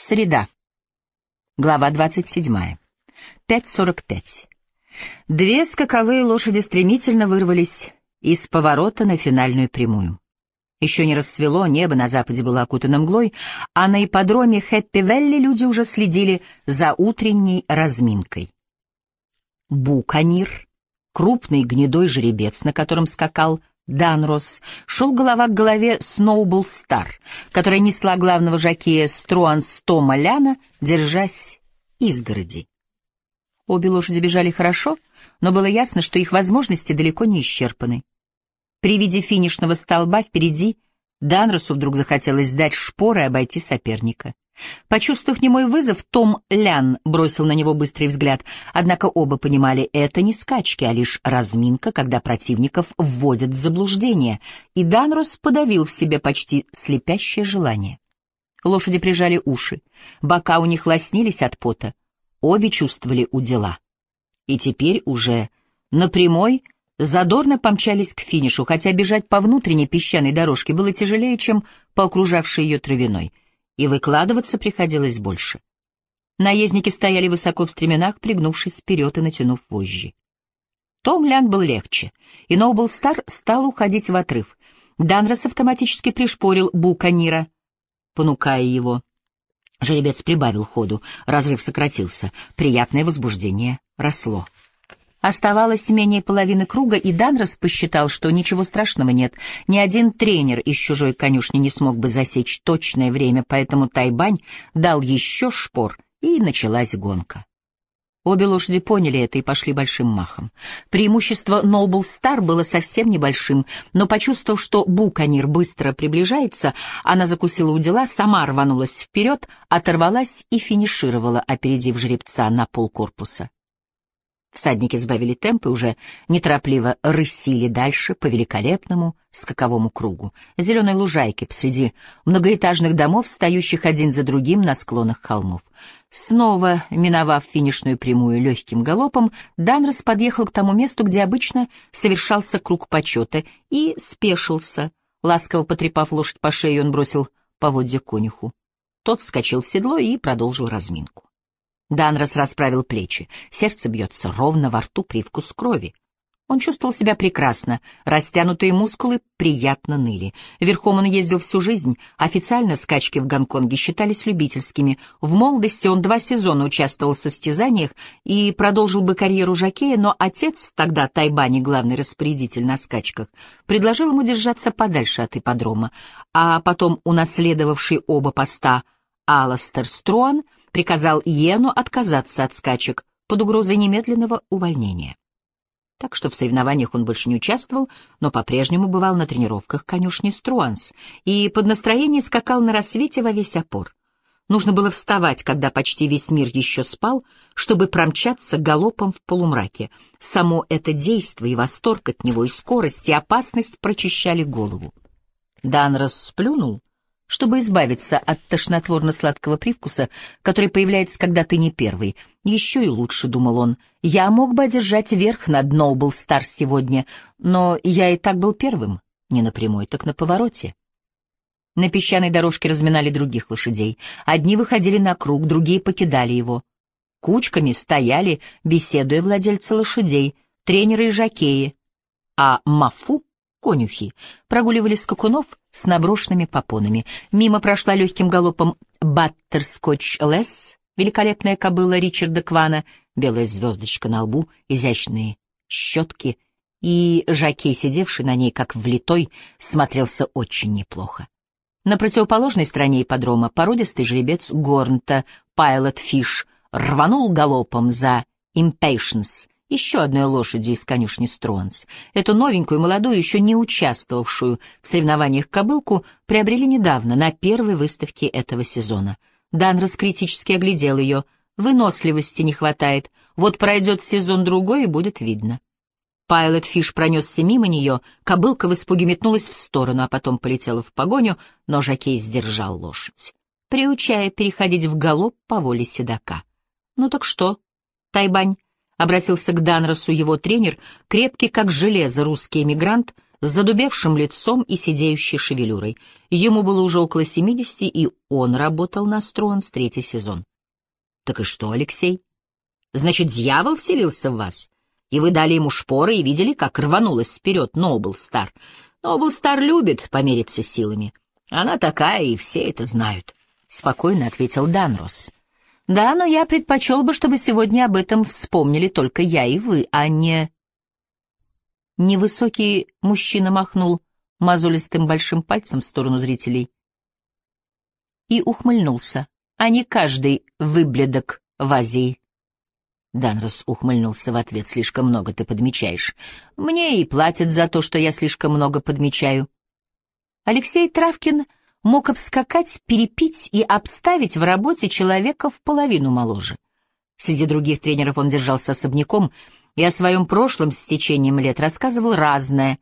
Среда. Глава 27. 5.45. Две скаковые лошади стремительно вырвались из поворота на финальную прямую. Еще не рассвело, небо на западе было окутано мглой, а на ипподроме Хэппи-Велли люди уже следили за утренней разминкой. Буканир, крупный гнедой жеребец, на котором скакал Данрос, шел голова к голове Сноубол Стар, которая несла главного жакея Струанс Тома Ляна, держась изгороди. Обе лошади бежали хорошо, но было ясно, что их возможности далеко не исчерпаны. При виде финишного столба впереди Данросу вдруг захотелось сдать шпоры и обойти соперника. Почувствовав немой вызов, Том Лян бросил на него быстрый взгляд, однако оба понимали, это не скачки, а лишь разминка, когда противников вводят в заблуждение, и Данрос подавил в себе почти слепящее желание. Лошади прижали уши, бока у них лоснились от пота, обе чувствовали удела. И теперь уже напрямой задорно помчались к финишу, хотя бежать по внутренней песчаной дорожке было тяжелее, чем по окружавшей ее травяной — и выкладываться приходилось больше. Наездники стояли высоко в стременах, пригнувшись вперед и натянув вожжи. Том Лян был легче, и Ноубл Стар стал уходить в отрыв. Данрос автоматически пришпорил Буканира, понукая его. Жеребец прибавил ходу, разрыв сократился, приятное возбуждение росло. Оставалось менее половины круга, и Данрос посчитал, что ничего страшного нет. Ни один тренер из чужой конюшни не смог бы засечь точное время, поэтому Тайбань дал еще шпор, и началась гонка. Обе лошади поняли это и пошли большим махом. Преимущество Noble Star было совсем небольшим, но, почувствовав, что Буканир быстро приближается, она закусила у дела, сама рванулась вперед, оторвалась и финишировала, опередив жеребца на полкорпуса. Всадники сбавили темп и уже неторопливо рысили дальше по великолепному скаковому кругу, зеленой лужайке посреди многоэтажных домов, стоящих один за другим на склонах холмов. Снова, миновав финишную прямую легким галопом, Данрос подъехал к тому месту, где обычно совершался круг почета, и спешился. Ласково потрепав лошадь по шее, он бросил поводья конюху. Тот вскочил в седло и продолжил разминку. Данрос расправил плечи. Сердце бьется ровно, во рту привкус крови. Он чувствовал себя прекрасно, растянутые мускулы приятно ныли. Верхом он ездил всю жизнь, официально скачки в Гонконге считались любительскими. В молодости он два сезона участвовал в состязаниях и продолжил бы карьеру жокея, но отец, тогда Тайбани, главный распорядитель на скачках, предложил ему держаться подальше от ипподрома, а потом унаследовавший оба поста Аластер Струан — приказал Йену отказаться от скачек под угрозой немедленного увольнения. Так что в соревнованиях он больше не участвовал, но по-прежнему бывал на тренировках конюшни Струанс и под настроение скакал на рассвете во весь опор. Нужно было вставать, когда почти весь мир еще спал, чтобы промчаться галопом в полумраке. Само это действо и восторг от него, и скорость, и опасность прочищали голову. Дан расплюнул чтобы избавиться от тошнотворно-сладкого привкуса, который появляется, когда ты не первый. Еще и лучше, — думал он, — я мог бы одержать верх над Ноубл Стар сегодня, но я и так был первым, не напрямую, так на повороте. На песчаной дорожке разминали других лошадей. Одни выходили на круг, другие покидали его. Кучками стояли, беседуя владельцы лошадей, тренеры и жокеи, а Мафу конюхи прогуливали скакунов с наброшенными попонами. Мимо прошла легким галопом Баттерскотч Лесс, великолепная кобыла Ричарда Квана, белая звездочка на лбу, изящные щетки, и Жакей, сидевший на ней как влитой, смотрелся очень неплохо. На противоположной стороне ипподрома породистый жеребец Горнта, Пайлот Фиш, рванул галопом за Impatience — еще одной лошадью из конюшни Стронс. Эту новенькую, молодую, еще не участвовавшую в соревнованиях кобылку приобрели недавно, на первой выставке этого сезона. Данрос критически оглядел ее. Выносливости не хватает. Вот пройдет сезон-другой, и будет видно. Пайлот Фиш пронесся мимо нее, кобылка в испуге метнулась в сторону, а потом полетела в погоню, но Жакей сдержал лошадь, приучая переходить в галоп по воле седока. «Ну так что, Тайбань?» Обратился к Данросу его тренер, крепкий как железо русский эмигрант, с задубевшим лицом и сидеющей шевелюрой. Ему было уже около семидесяти, и он работал на Струанс третий сезон. «Так и что, Алексей? Значит, дьявол вселился в вас? И вы дали ему шпоры и видели, как рванулась вперед Нобл Стар? Нобл Стар любит помериться силами. Она такая, и все это знают», — спокойно ответил Данрос. «Да, но я предпочел бы, чтобы сегодня об этом вспомнили только я и вы, а не...» Невысокий мужчина махнул мозолистым большим пальцем в сторону зрителей и ухмыльнулся, а не каждый выбледок в Азии. Данрос ухмыльнулся в ответ. «Слишком много ты подмечаешь. Мне и платят за то, что я слишком много подмечаю». Алексей Травкин мог обскакать, перепить и обставить в работе человека в половину моложе. Среди других тренеров он держался особняком — и о своем прошлом с течением лет рассказывал разное,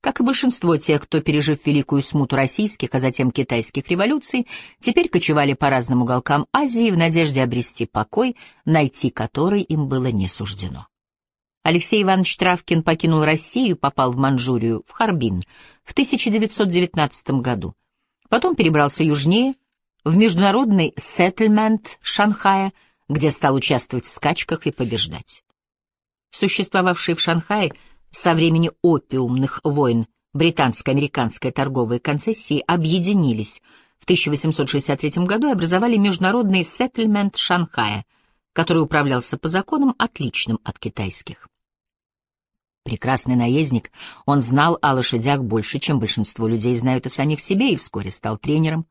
как и большинство тех, кто, пережив великую смуту российских, а затем китайских революций, теперь кочевали по разным уголкам Азии в надежде обрести покой, найти который им было не суждено. Алексей Иванович Травкин покинул Россию, попал в Манчжурию, в Харбин, в 1919 году. Потом перебрался южнее, в международный сеттельмент Шанхая, где стал участвовать в скачках и побеждать существовавшие в Шанхае со времени опиумных войн британско-американской торговые концессии, объединились в 1863 году и образовали международный сеттельмент Шанхая, который управлялся по законам, отличным от китайских. Прекрасный наездник, он знал о лошадях больше, чем большинство людей знают о самих себе, и вскоре стал тренером.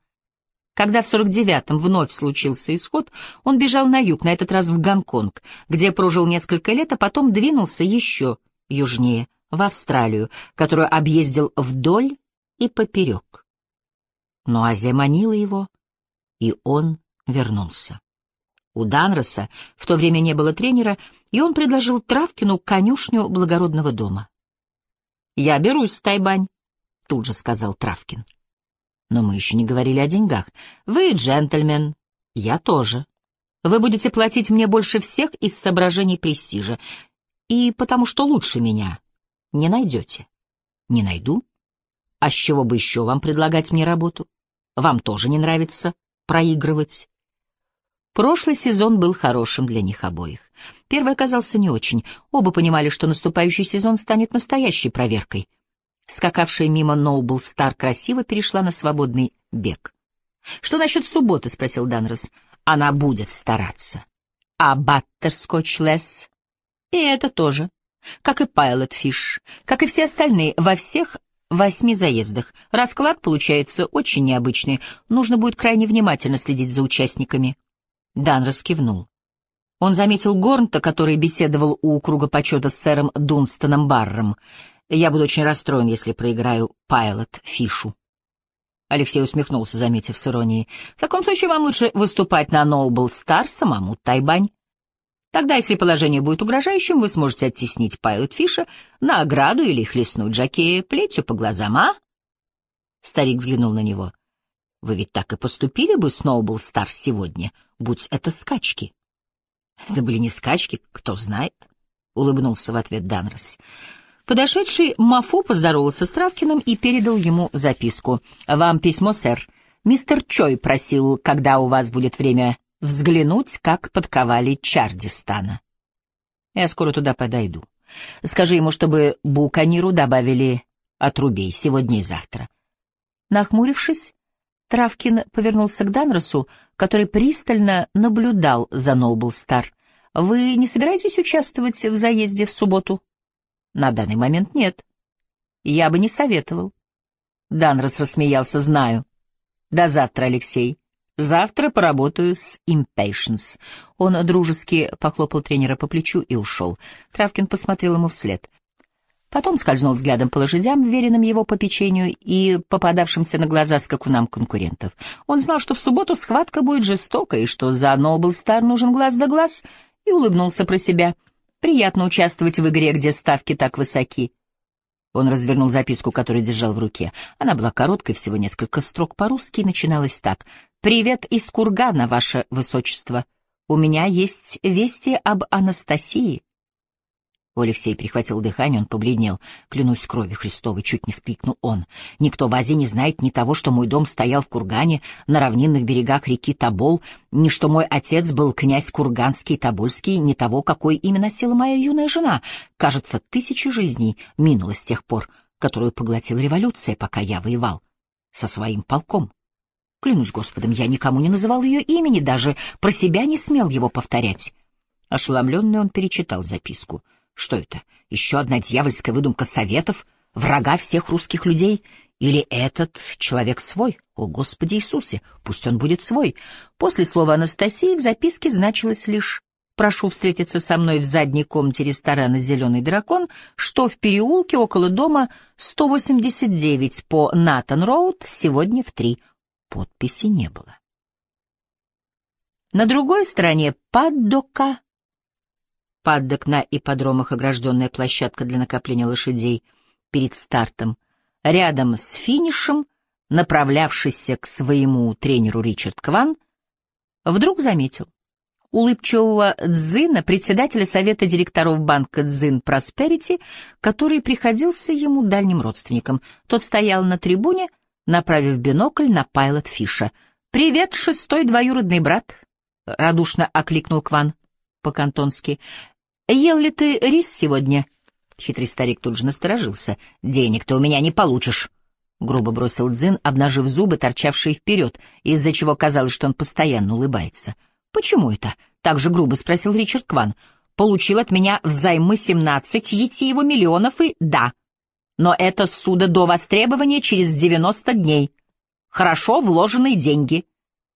Когда в 49-м вновь случился исход, он бежал на юг, на этот раз в Гонконг, где прожил несколько лет, а потом двинулся еще южнее, в Австралию, которую объездил вдоль и поперек. Но Азия манила его, и он вернулся. У Данроса в то время не было тренера, и он предложил Травкину конюшню благородного дома. «Я берусь, Тайбань», — тут же сказал Травкин. Но мы еще не говорили о деньгах. Вы джентльмен, я тоже. Вы будете платить мне больше всех из соображений престижа. И потому что лучше меня не найдете. Не найду? А с чего бы еще вам предлагать мне работу? Вам тоже не нравится проигрывать? Прошлый сезон был хорошим для них обоих. Первый оказался не очень. Оба понимали, что наступающий сезон станет настоящей проверкой — Скакавшая мимо Ноубл Стар красиво перешла на свободный бег. «Что насчет субботы?» — спросил Данрос. «Она будет стараться». «А Баттерскотч Лесс?» «И это тоже. Как и Пайлот Фиш, как и все остальные, во всех восьми заездах. Расклад получается очень необычный. Нужно будет крайне внимательно следить за участниками». Данрос кивнул. Он заметил Горнта, который беседовал у круга почета с сэром Дунстоном Барром. Я буду очень расстроен, если проиграю Пайлот Фишу. Алексей усмехнулся, заметив с иронией. В таком случае вам лучше выступать на Ноубл Стар самому Тайбань. Тогда, если положение будет угрожающим, вы сможете оттеснить Пайлот Фиша на ограду или хлестнуть Джакея плетью по глазам, а? Старик взглянул на него. Вы ведь так и поступили бы с Ноубл Стар сегодня, будь это скачки. Это были не скачки, кто знает, — улыбнулся в ответ Данрос. Подошедший Мафу поздоровался с Травкиным и передал ему записку. «Вам письмо, сэр. Мистер Чой просил, когда у вас будет время, взглянуть, как подковали Чардистана. Я скоро туда подойду. Скажи ему, чтобы Буканиру добавили отрубей сегодня и завтра». Нахмурившись, Травкин повернулся к Данросу, который пристально наблюдал за Ноубл Стар. «Вы не собираетесь участвовать в заезде в субботу?» На данный момент нет. Я бы не советовал. Данрос рассмеялся, знаю. До завтра, Алексей. Завтра поработаю с Impatience. Он дружески похлопал тренера по плечу и ушел. Травкин посмотрел ему вслед. Потом скользнул взглядом по лошадям, веренным его попечению и попадавшимся на глаза скакунам конкурентов. Он знал, что в субботу схватка будет жестокой, и что за Нобл Стар нужен глаз да глаз, и улыбнулся про себя — Приятно участвовать в игре, где ставки так высоки. Он развернул записку, которую держал в руке. Она была короткой, всего несколько строк по-русски, и начиналась так. «Привет из Кургана, ваше высочество. У меня есть вести об Анастасии». У Алексея перехватил дыхание, он побледнел. «Клянусь крови Христовой!» — чуть не скрикнул он. «Никто в Азии не знает ни того, что мой дом стоял в Кургане, на равнинных берегах реки Тобол, ни что мой отец был князь Курганский и Тобольский, ни того, какой имя носила моя юная жена. Кажется, тысячи жизней минуло с тех пор, которую поглотила революция, пока я воевал со своим полком. Клянусь Господом, я никому не называл ее имени, даже про себя не смел его повторять». Ошеломленный он перечитал записку — что это? Еще одна дьявольская выдумка советов, врага всех русских людей? Или этот человек свой? О, Господи Иисусе, пусть он будет свой. После слова Анастасии в записке значилось лишь «Прошу встретиться со мной в задней комнате ресторана «Зеленый дракон», что в переулке около дома 189 по Натан-Роуд сегодня в три». Подписи не было. На другой стороне паддока паддок на ипподромах огражденная площадка для накопления лошадей перед стартом. Рядом с финишем, направлявшийся к своему тренеру Ричард Кван, вдруг заметил улыбчивого Дзина, председателя совета директоров банка Дзин Просперити, который приходился ему дальним родственником. Тот стоял на трибуне, направив бинокль на Пайлот Фиша. «Привет, шестой двоюродный брат!» — радушно окликнул Кван по-кантонски. «Ел ли ты рис сегодня?» Хитрый старик тут же насторожился. «Денег ты у меня не получишь!» Грубо бросил Дзин, обнажив зубы, торчавшие вперед, из-за чего казалось, что он постоянно улыбается. «Почему это?» — так же грубо спросил Ричард Кван. «Получил от меня взаймы семнадцать его миллионов и да. Но это суда до востребования через девяносто дней. Хорошо вложенные деньги.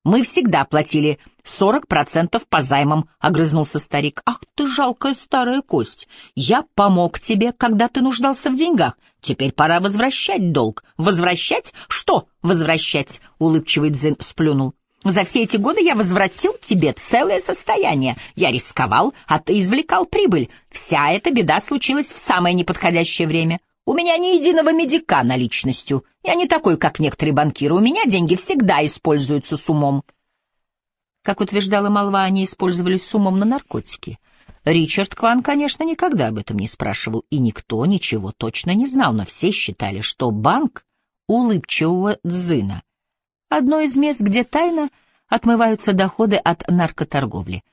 Мы всегда платили сорок процентов по займам, — огрызнулся старик. Ах ты жалкая старая кость! Я помог тебе, когда ты нуждался в деньгах. Теперь пора возвращать долг. Возвращать? Что возвращать? — улыбчивый Дзин сплюнул. За все эти годы я возвратил тебе целое состояние. Я рисковал, а ты извлекал прибыль. Вся эта беда случилась в самое неподходящее время. У меня ни единого медика наличностью. Я не такой, как некоторые банкиры. У меня деньги всегда используются с умом. Как утверждала молва, они использовались с умом на наркотики. Ричард Кван, конечно, никогда об этом не спрашивал, и никто ничего точно не знал, но все считали, что банк улыбчивого Дзына — одно из мест, где тайно отмываются доходы от наркоторговли,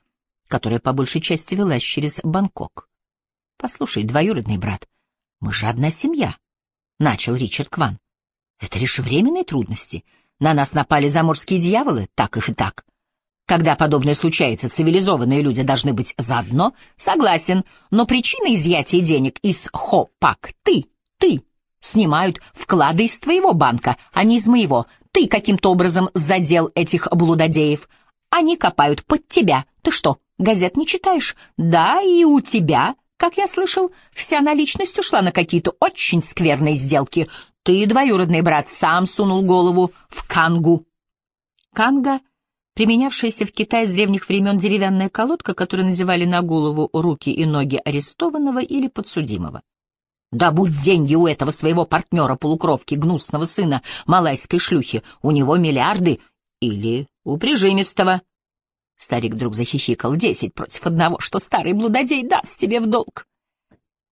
которая по большей части велась через Бангкок. «Послушай, двоюродный брат», «Мы же одна семья», — начал Ричард Кван. «Это лишь временные трудности. На нас напали заморские дьяволы, так их и так. Когда подобное случается, цивилизованные люди должны быть заодно. Согласен, но причина изъятия денег из Хо-Пак — ты, ты. Снимают вклады из твоего банка, а не из моего. Ты каким-то образом задел этих блудодеев. Они копают под тебя. Ты что, газет не читаешь? Да, и у тебя как я слышал, вся наличность ушла на какие-то очень скверные сделки. Ты, двоюродный брат, сам сунул голову в кангу. Канга — применявшаяся в Китае с древних времен деревянная колодка, которую надевали на голову руки и ноги арестованного или подсудимого. Да будь деньги у этого своего партнера-полукровки, гнусного сына малайской шлюхи, у него миллиарды, или у прижимистого. Старик вдруг захихикал. «Десять против одного, что старый блудодей даст тебе в долг».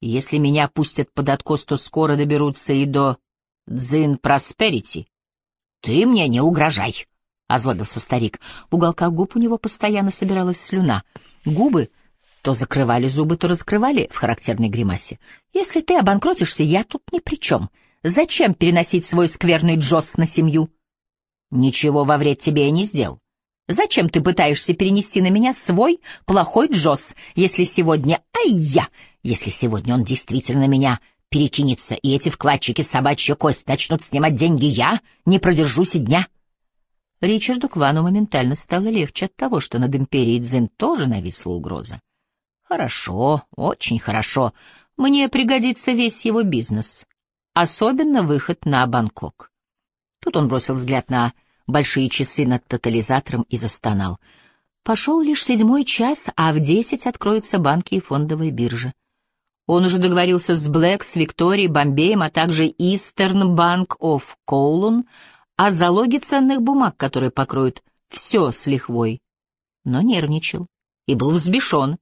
«Если меня пустят под откос, то скоро доберутся и до Дзин Просперити». «Ты мне не угрожай», — озлобился старик. В уголках губ у него постоянно собиралась слюна. Губы то закрывали зубы, то раскрывали в характерной гримасе. «Если ты обанкротишься, я тут ни при чем. Зачем переносить свой скверный Джосс на семью?» «Ничего во вред тебе я не сделал. Зачем ты пытаешься перенести на меня свой плохой Джосс, если сегодня... Ай-я! Если сегодня он действительно меня перекинется, и эти вкладчики собачья кость начнут снимать деньги, я не продержусь и дня. Ричарду Квану моментально стало легче от того, что над империей Дзин тоже нависла угроза. Хорошо, очень хорошо. Мне пригодится весь его бизнес. Особенно выход на Бангкок. Тут он бросил взгляд на большие часы над тотализатором и застонал. Пошел лишь седьмой час, а в десять откроются банки и фондовые биржи. Он уже договорился с Блэкс, Викторией, Бомбеем, а также Eastern Bank of Kowloon о залоге ценных бумаг, которые покроют все с лихвой. Но нервничал и был взбешен.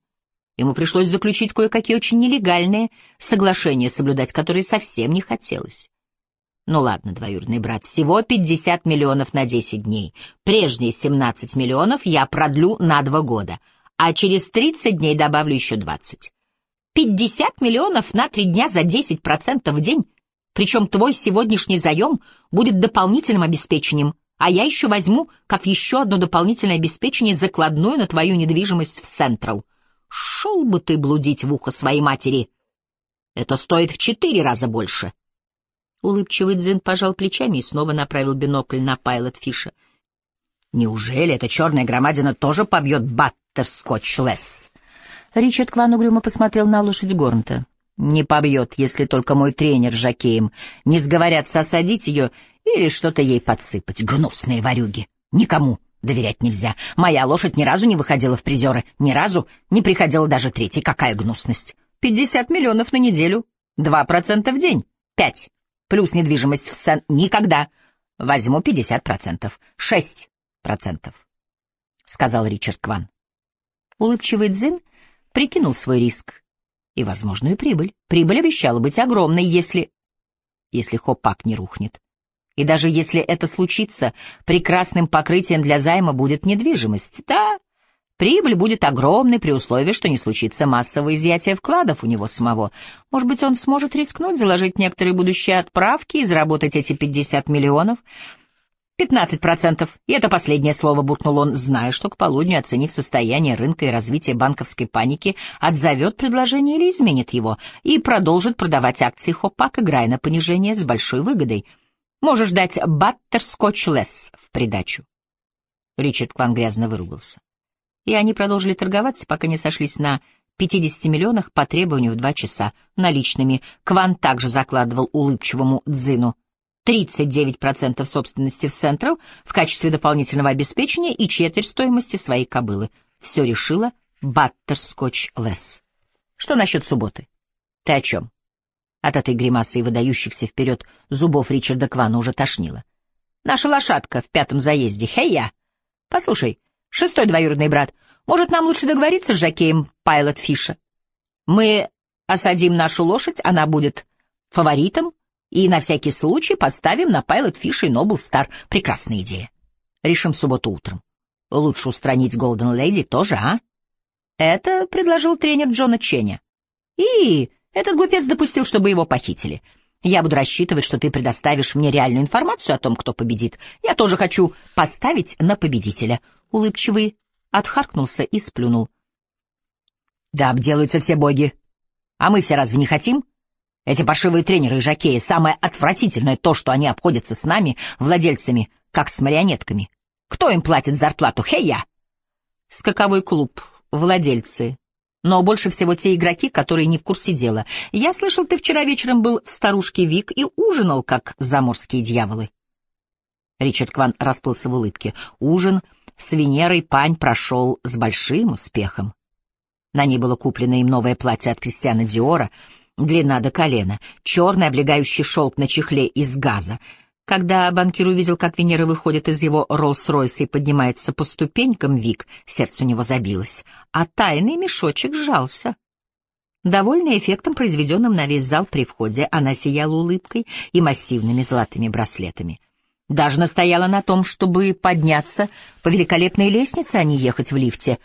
Ему пришлось заключить кое-какие очень нелегальные соглашения, соблюдать которые совсем не хотелось. Ну ладно, двоюродный брат, всего 50 миллионов на 10 дней. Прежние 17 миллионов я продлю на два года, а через 30 дней добавлю еще 20. 50 миллионов на 3 дня за 10% в день. Причем твой сегодняшний заем будет дополнительным обеспечением, а я еще возьму, как еще одно дополнительное обеспечение, закладную на твою недвижимость в Централ. Шел бы ты блудить в ухо своей матери. Это стоит в четыре раза больше. Улыбчивый Дзин пожал плечами и снова направил бинокль на Пайлот Фиша. Неужели эта черная громадина тоже побьет Баттерскотч Лесс? Ричард Кван угрюмо посмотрел на лошадь Горнта. Не побьет, если только мой тренер Жакеем не сговорятся осадить ее или что-то ей подсыпать. Гнусные ворюги. Никому доверять нельзя. Моя лошадь ни разу не выходила в призеры, ни разу не приходила даже третий. Какая гнусность. Пятьдесят миллионов на неделю, два процента в день, пять. Плюс недвижимость в Сен... Никогда. Возьму пятьдесят процентов. Шесть процентов, — сказал Ричард Кван. Улыбчивый Дзин прикинул свой риск и возможную прибыль. Прибыль обещала быть огромной, если... если Хопак не рухнет. И даже если это случится, прекрасным покрытием для займа будет недвижимость. Да, прибыль будет огромной при условии, что не случится массового изъятия вкладов у него самого. Может быть, он сможет рискнуть, заложить некоторые будущие отправки и заработать эти 50 миллионов — «Пятнадцать процентов. И это последнее слово», — буркнул он, зная, что к полудню, оценив состояние рынка и развитие банковской паники, отзовет предложение или изменит его, и продолжит продавать акции Хопак, играя на понижение с большой выгодой. «Можешь дать баттерскотч лесс в придачу». Ричард Кван грязно выругался. И они продолжили торговаться, пока не сошлись на 50 миллионах по требованию в два часа наличными. Кван также закладывал улыбчивому Дзину — 39% собственности в Централ в качестве дополнительного обеспечения и четверть стоимости своей кобылы. Все решила Баттерскотч Лесс. Что насчет субботы? Ты о чем? От этой гримасы и выдающихся вперед зубов Ричарда Квана уже тошнило. Наша лошадка в пятом заезде. Хей-я! Послушай, шестой двоюродный брат, может, нам лучше договориться с Жакеем Пайлот Фиша? Мы осадим нашу лошадь, она будет фаворитом, и на всякий случай поставим на Pilot Fish и Noble Star. Прекрасная идея. Решим субботу утром. Лучше устранить Golden Lady тоже, а? Это предложил тренер Джона Ченя. И этот глупец допустил, чтобы его похитили. Я буду рассчитывать, что ты предоставишь мне реальную информацию о том, кто победит. Я тоже хочу поставить на победителя. Улыбчивый отхаркнулся и сплюнул. Да обделаются все боги. А мы все разве не хотим? — эти паршивые тренеры и жокеи — самое отвратительное то, что они обходятся с нами, владельцами, как с марионетками. Кто им платит зарплату? Хей-я! Скаковой клуб, владельцы. Но больше всего те игроки, которые не в курсе дела. Я слышал, ты вчера вечером был в старушке Вик и ужинал, как заморские дьяволы. Ричард Кван расплылся в улыбке. Ужин с Венерой Пань прошел с большим успехом. На ней было куплено им новое платье от Кристиана Диора — длина до колена, черный облегающий шелк на чехле из газа. Когда банкир увидел, как Венера выходит из его Роллс-Ройса и поднимается по ступенькам, Вик, сердце у него забилось, а тайный мешочек сжался. Довольная эффектом, произведенным на весь зал при входе, она сияла улыбкой и массивными золотыми браслетами. Даже настояла на том, чтобы подняться по великолепной лестнице, а не ехать в лифте.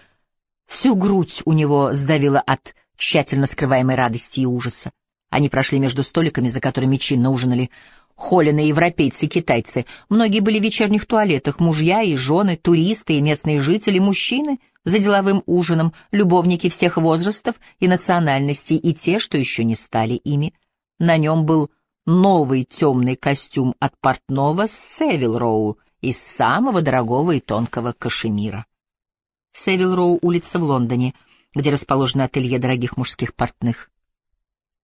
Всю грудь у него сдавила от тщательно скрываемой радости и ужаса. Они прошли между столиками, за которыми чинно ужинали холленные европейцы китайцы. Многие были в вечерних туалетах, мужья и жены, туристы и местные жители, мужчины за деловым ужином, любовники всех возрастов и национальностей, и те, что еще не стали ими. На нем был новый темный костюм от портного Севил Роу из самого дорогого и тонкого кашемира. Севил Роу, улица в Лондоне — где расположено ателье дорогих мужских портных.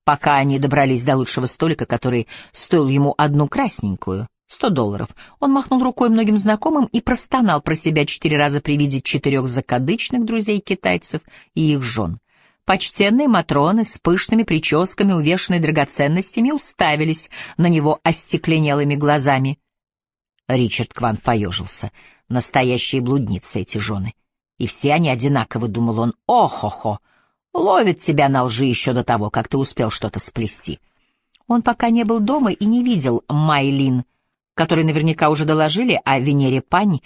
Пока они добрались до лучшего столика, который стоил ему одну красненькую, сто долларов, он махнул рукой многим знакомым и простонал про себя четыре раза при виде четырех закадычных друзей китайцев и их жен. Почтенные матроны с пышными прическами, увешанные драгоценностями, уставились на него остекленелыми глазами. Ричард Кван поежился. Настоящие блудницы эти жены. И все они одинаково, думал он. О-хо-хо! Ловит тебя на лжи еще до того, как ты успел что-то сплести. Он пока не был дома и не видел Майлин, которой наверняка уже доложили о Венере Пань,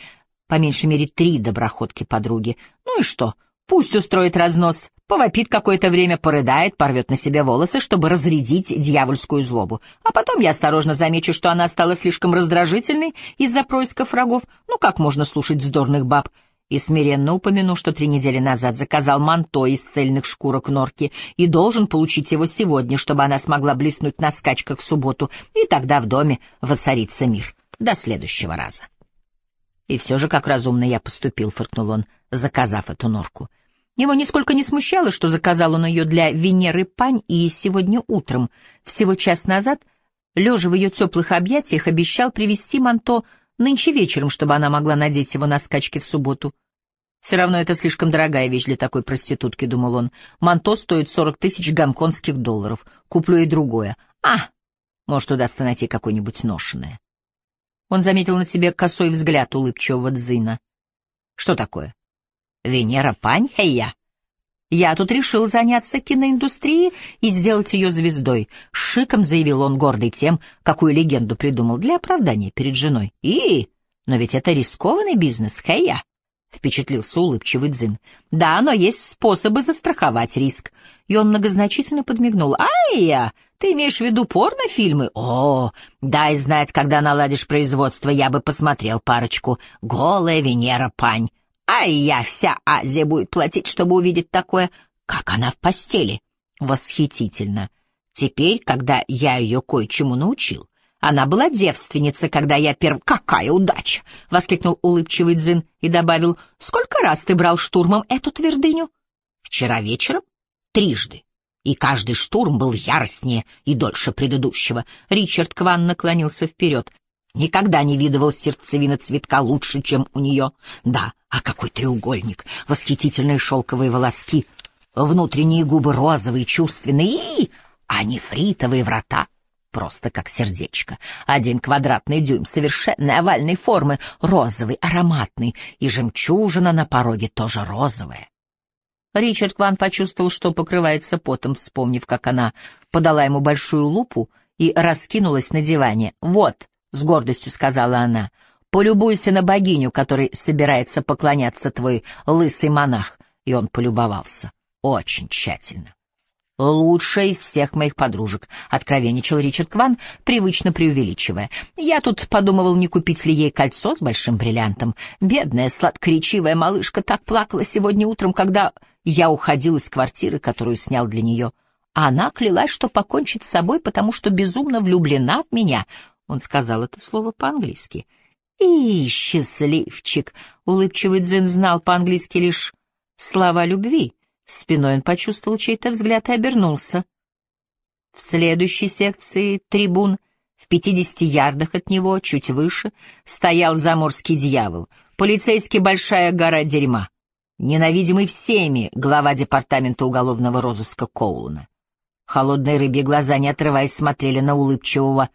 по меньшей мере три доброходки подруги. Ну и что? Пусть устроит разнос, повопит какое-то время, порыдает, порвет на себе волосы, чтобы разрядить дьявольскую злобу. А потом я осторожно замечу, что она стала слишком раздражительной из-за происков врагов. Ну как можно слушать вздорных баб? И смиренно упомяну, что три недели назад заказал манто из цельных шкурок норки и должен получить его сегодня, чтобы она смогла блеснуть на скачках в субботу, и тогда в доме воцарится мир. До следующего раза. И все же как разумно я поступил, — фыркнул он, заказав эту норку. Его нисколько не смущало, что заказал он ее для Венеры Пань, и сегодня утром, всего час назад, лежа в ее теплых объятиях, обещал привезти манто нынче вечером, чтобы она могла надеть его на скачки в субботу. Все равно это слишком дорогая вещь для такой проститутки, — думал он. Манто стоит сорок тысяч гонконгских долларов. Куплю и другое. А, может, удастся найти какое-нибудь ношеное. Он заметил на себе косой взгляд улыбчивого Дзина. Что такое? Венера Пань, эй я. Тут решил заняться киноиндустрией и сделать ее звездой. Шиком заявил он, гордый тем, какую легенду придумал для оправдания перед женой. И, но ведь это рискованный бизнес, хей я. — впечатлился улыбчивый Дзин. «Да, но есть способы застраховать риск». И он многозначительно подмигнул. «Ай-я! Ты имеешь в виду порнофильмы? О, дай знать, когда наладишь производство, я бы посмотрел парочку. Голая Венера Пань. А я вся Азия будет платить, чтобы увидеть такое. Как она в постели. Восхитительно. Теперь, когда я ее кое-чему научил. Она была девственница, когда я перв... Какая удача! — воскликнул улыбчивый Дзин и добавил. — Сколько раз ты брал штурмом эту твердыню? — Вчера вечером? Трижды. И каждый штурм был яростнее и дольше предыдущего. Ричард Кван наклонился вперед. Никогда не видывал сердцевина цветка лучше, чем у нее. Да, а какой треугольник! Восхитительные шелковые волоски, внутренние губы розовые, чувственные и... а нефритовые врата. Просто как сердечко. Один квадратный дюйм совершенной овальной формы, розовый, ароматный, и жемчужина на пороге тоже розовая. Ричард Кван почувствовал, что покрывается потом, вспомнив, как она подала ему большую лупу и раскинулась на диване. «Вот», — с гордостью сказала она, — «полюбуйся на богиню, которой собирается поклоняться твой лысый монах». И он полюбовался. Очень тщательно. «Лучшая из всех моих подружек», — откровенничал Ричард Кван, привычно преувеличивая. «Я тут подумывал, не купить ли ей кольцо с большим бриллиантом. Бедная, сладкоречивая малышка так плакала сегодня утром, когда я уходил из квартиры, которую снял для нее. Она клялась, что покончит с собой, потому что безумно влюблена в меня». Он сказал это слово по-английски. «И, счастливчик!» — улыбчивый Дзин знал по-английски лишь слова любви. Спиной он почувствовал чей-то взгляд и обернулся. В следующей секции трибун, в пятидесяти ярдах от него, чуть выше, стоял заморский дьявол, полицейский большая гора дерьма, ненавидимый всеми глава департамента уголовного розыска Коулана. Холодные рыбьи глаза, не отрываясь, смотрели на улыбчивого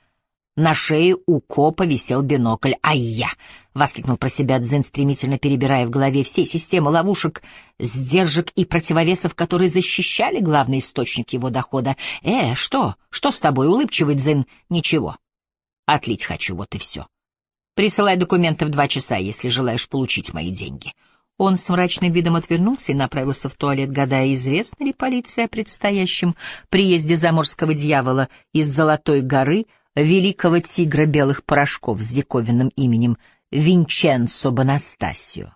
на шее у копа висел бинокль. «Ай-я!» — воскликнул про себя Дзин, стремительно перебирая в голове все системы ловушек, сдержек и противовесов, которые защищали главный источник его дохода. «Э, что? Что с тобой, улыбчивый Дзин?» «Ничего. Отлить хочу, вот и все. Присылай документы в два часа, если желаешь получить мои деньги». Он с мрачным видом отвернулся и направился в туалет, гадая, известно ли полиции о предстоящем приезде заморского дьявола из Золотой горы — великого тигра белых порошков с диковинным именем Винченцо Бонастасио.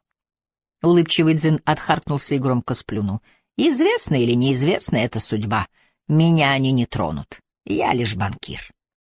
Улыбчивый Дзин отхаркнулся и громко сплюнул. «Известно или неизвестно, это судьба. Меня они не тронут. Я лишь банкир».